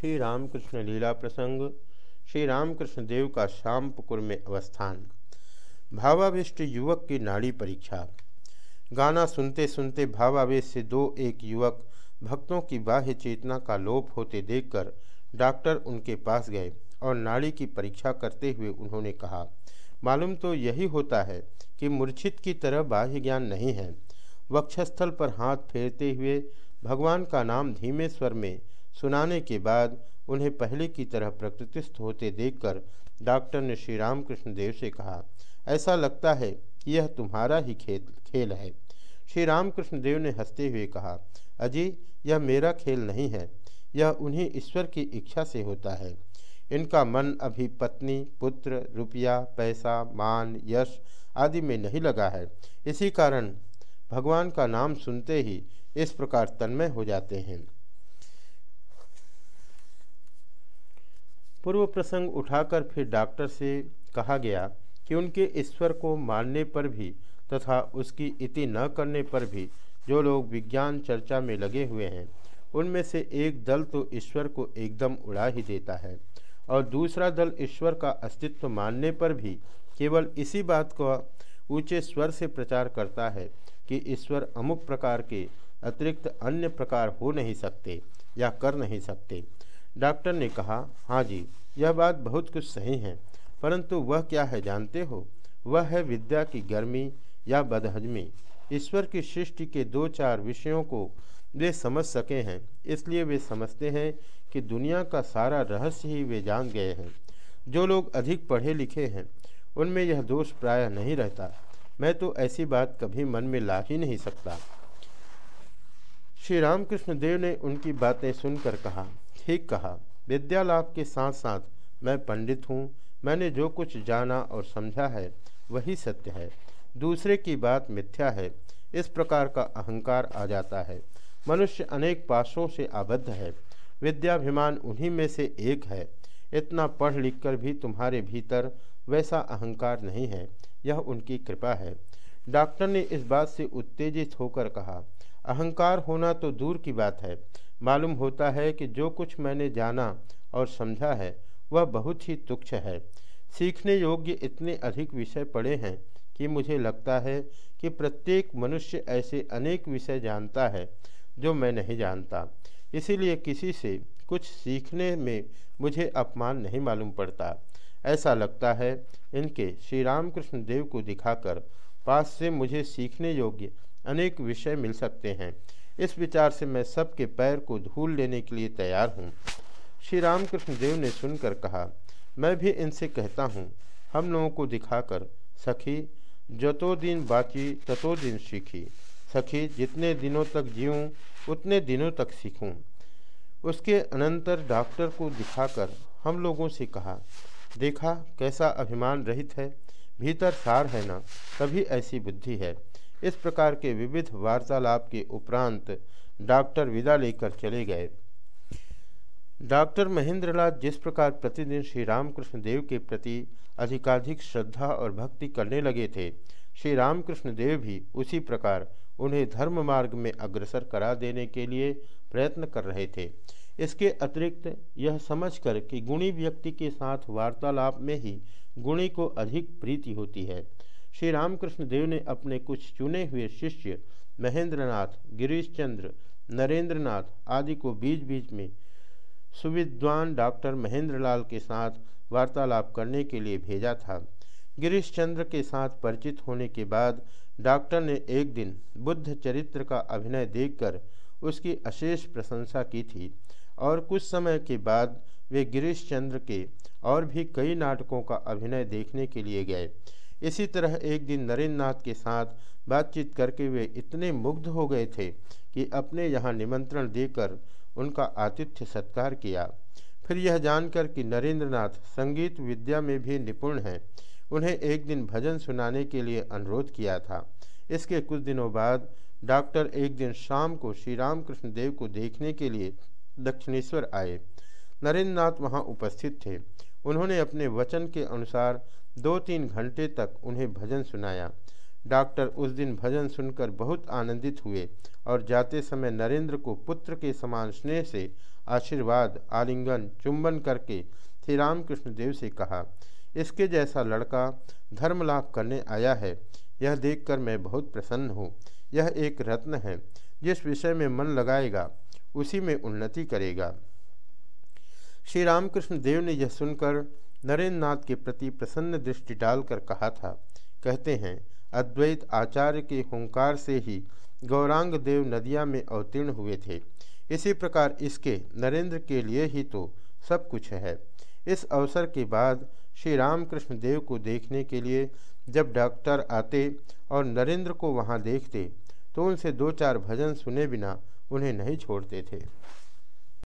श्री रामकृष्ण लीला प्रसंग, श्री रामकृष्ण देव का श्याम श्यामपुकुर में अवस्थान। भावाविष्ट युवक की नाड़ी परीक्षा। गाना सुनते सुनते भावावेश से दो एक युवक भक्तों की बाह्य चेतना का लोप होते देखकर डॉक्टर उनके पास गए और नाड़ी की परीक्षा करते हुए उन्होंने कहा, मालूम तो यही होता है कि मूर्छित की तरह बाह्य ज्ञान नहीं है। वक्षस्थल पर हाथ फेरते हुए भगवान का नाम धीमे स्वर में सुनाने के बाद उन्हें पहले की तरह प्रकृतिस्थ होते देखकर डॉक्टर ने श्री रामकृष्ण देव से कहा, ऐसा लगता है कि यह तुम्हारा ही खेल खेल है। श्री रामकृष्ण देव ने हँसते हुए कहा, अजी, यह मेरा खेल नहीं है। यह उन्हीं ईश्वर की इच्छा से होता है। इनका मन अभी पत्नी, पुत्र, रुपया, पैसा, मान, यश आदि में नहीं लगा है। इसी कारण भगवान का नाम सुनते ही इस प्रकार तन्मय हो जाते हैं। पूर्व प्रसंग उठाकर फिर डॉक्टर से कहा गया कि उनके ईश्वर को मानने पर भी तथा उसकी इति न करने पर भी जो लोग विज्ञान चर्चा में लगे हुए हैं, उनमें से एक दल तो ईश्वर को एकदम उड़ा ही देता है और दूसरा दल ईश्वर का अस्तित्व मानने पर भी केवल इसी बात को ऊँचे स्वर से प्रचार करता है कि ईश्वर अमुक प्रकार के अतिरिक्त अन्य प्रकार हो नहीं सकते या कर नहीं सकते। डॉक्टर ने कहा हाँ जी यह बात बहुत कुछ सही है, परंतु वह क्या है जानते हो? वह है विद्या की गर्मी या बदहजमी। ईश्वर की सृष्टि के दो चार विषयों को वे समझ सके हैं, इसलिए वे समझते हैं कि दुनिया का सारा रहस्य ही वे जान गए हैं। जो लोग अधिक पढ़े लिखे हैं, उनमें यह दोष प्रायः नहीं रहता। मैं तो ऐसी बात कभी मन में ला ही नहीं सकता। श्री रामकृष्ण देव ने उनकी बातें सुनकर कहा, ठीक कहा विद्या लाभ के साथ साथ मैं पंडित हूँ। मैंने जो कुछ जाना और समझा है, वही सत्य है। दूसरे की बात मिथ्या है। इस प्रकार का अहंकार आ जाता है। मनुष्य अनेक पाशों से आबद्ध है। विद्याभिमान उन्हीं में से एक है। इतना पढ़ लिख कर भी तुम्हारे भीतर वैसा अहंकार नहीं है। यह उनकी कृपा है। डॉक्टर ने इस बात से उत्तेजित होकर कहा, अहंकार होना तो दूर की बात है। मालूम होता है कि जो कुछ मैंने जाना और समझा है, वह बहुत ही तुच्छ है। सीखने योग्य इतने अधिक विषय पड़े हैं कि मुझे लगता है कि प्रत्येक मनुष्य ऐसे अनेक विषय जानता है जो मैं नहीं जानता। इसीलिए किसी से कुछ सीखने में मुझे अपमान नहीं मालूम पड़ता। ऐसा लगता है इनके श्री रामकृष्ण देव को दिखाकर पास से मुझे सीखने योग्य अनेक विषय मिल सकते हैं। इस विचार से मैं सबके पैर को धूल लेने के लिए तैयार हूँ। श्री रामकृष्ण देव ने सुनकर कहा, मैं भी इनसे कहता हूँ, हम लोगों को दिखाकर, सखी, जतो दिन बाकी ततो दिन सीखी। सखी, जितने दिनों तक जीऊँ, उतने दिनों तक सीखूँ। उसके अनंतर डॉक्टर को दिखाकर हम लोगों से कहा, देखा कैसा अभिमान रहित है, भीतर सार है ना, तभी ऐसी बुद्धि है। इस प्रकार के विविध वार्तालाप के उपरांत डॉक्टर विदा लेकर चले गए। डॉक्टर महेंद्रलाल जिस प्रकार प्रतिदिन श्री रामकृष्ण देव के प्रति अधिकाधिक श्रद्धा और भक्ति करने लगे थे, श्री रामकृष्ण देव भी उसी प्रकार उन्हें धर्म मार्ग में अग्रसर करा देने के लिए प्रयत्न कर रहे थे। इसके अतिरिक्त यह समझकर कि गुणी व्यक्ति के साथ वार्तालाप में ही गुणी को अधिक प्रीति होती है। श्री रामकृष्ण देव ने अपने कुछ चुने हुए शिष्य महेंद्रनाथ गिरीश चंद्र नरेंद्रनाथ आदि को बीच बीच में सुविद्वान डॉक्टर महेंद्रलाल के साथ वार्तालाप करने के लिए भेजा था। गिरीश चंद्र के साथ परिचित होने के बाद डॉक्टर ने एक दिन बुद्ध चरित्र का अभिनय देखकर उसकी अशेष प्रशंसा की थी और कुछ समय के बाद वे गिरीश चंद्र के और भी कई नाटकों का अभिनय देखने के लिए गए। इसी तरह एक दिन नरेंद्र नाथ के साथ बातचीत करके वे इतने मुग्ध हो गए थे कि अपने यहाँ निमंत्रण देकर उनका आतिथ्य सत्कार किया। फिर यह जानकर कि नरेंद्रनाथ संगीत विद्या में भी निपुण हैं, उन्हें एक दिन भजन सुनाने के लिए अनुरोध किया था। इसके कुछ दिनों बाद डॉक्टर एक दिन शाम को श्री रामकृष्ण देव को देखने के लिए दक्षिणेश्वर आए। नरेंद्र नाथ वहाँ उपस्थित थे। उन्होंने अपने वचन के अनुसार दो तीन घंटे तक उन्हें भजन सुनाया। डॉक्टर उस दिन भजन सुनकर बहुत आनंदित हुए और जाते समय नरेंद्र को पुत्र के समान स्नेह से आशीर्वाद, आलिंगन, चुंबन करके श्री रामकृष्ण देव से कहा, इसके जैसा लड़का धर्म लाभ करने आया है, यह देखकर मैं बहुत प्रसन्न हूँ। यह एक रत्न है, जिस विषय में मन लगाएगा, उसी में उन्नति करेगा। श्री रामकृष्ण देव ने यह सुनकर नरेंद्र नाथ के प्रति प्रसन्न दृष्टि डालकर कहा था, कहते हैं, अद्वैत आचार्य के हुंकार से ही गौरांग देव नदिया में अवतीर्ण हुए थे। इसी प्रकार इसके नरेंद्र के लिए ही तो सब कुछ है। इस अवसर के बाद श्री रामकृष्ण देव को देखने के लिए जब डॉक्टर आते और नरेंद्र को वहाँ देखते तो उनसे दो चार भजन सुने बिना उन्हें नहीं छोड़ते थे।